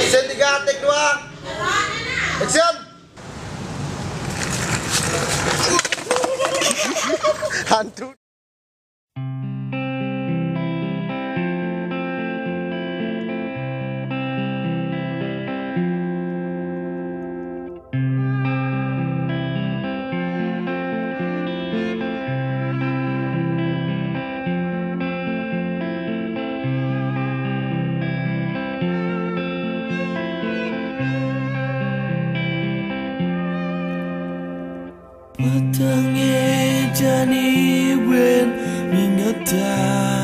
Action 3, take 2 Action. Hantu Petangnya jani wen ingatan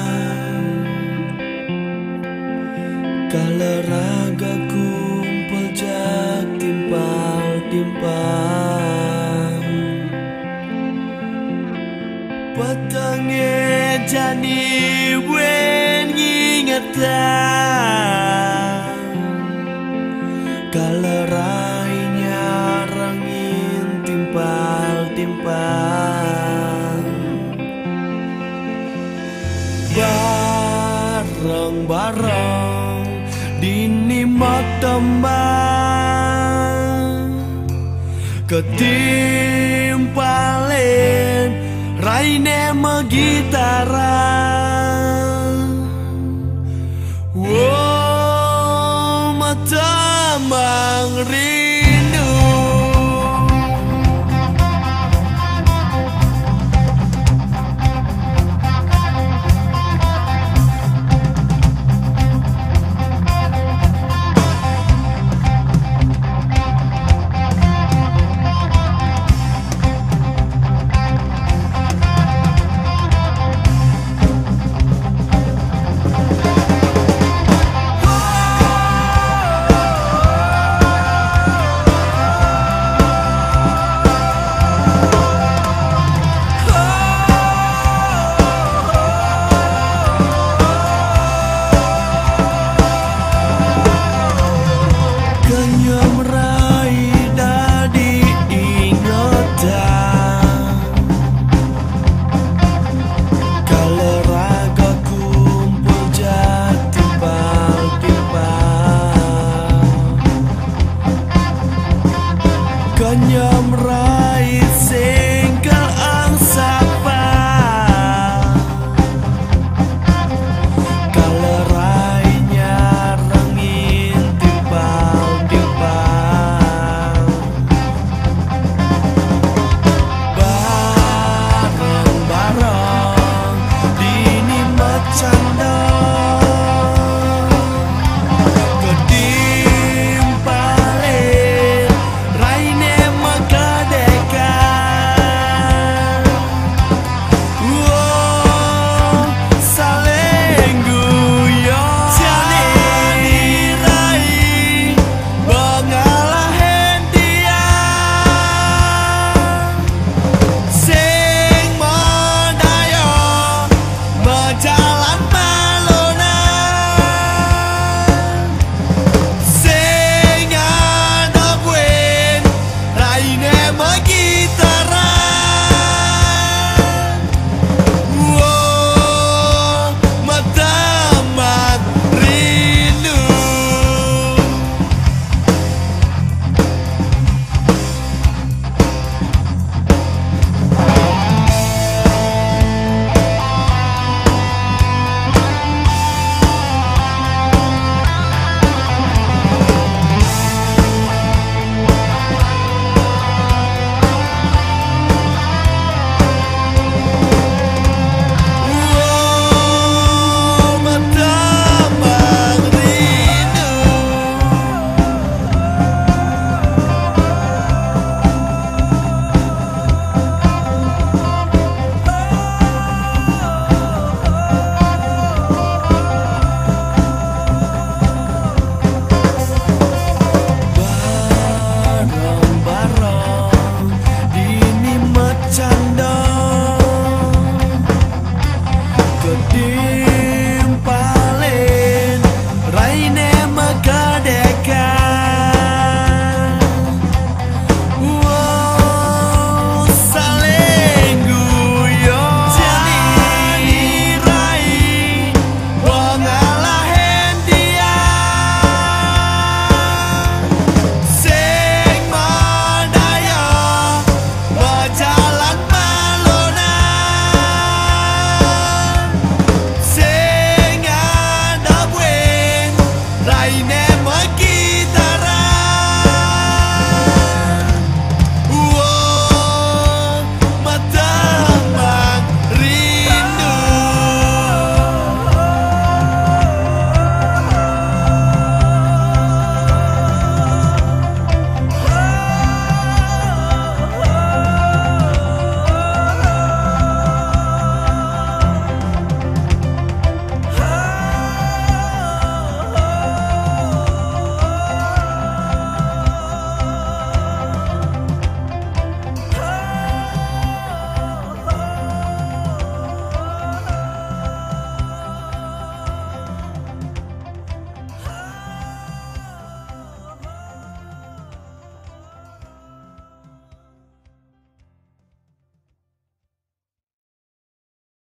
Kalau raga kumpul jak timpal timpang Petangnya jani wen ingatan Bareng-bareng dini tembang Ketimpalin raine megitaran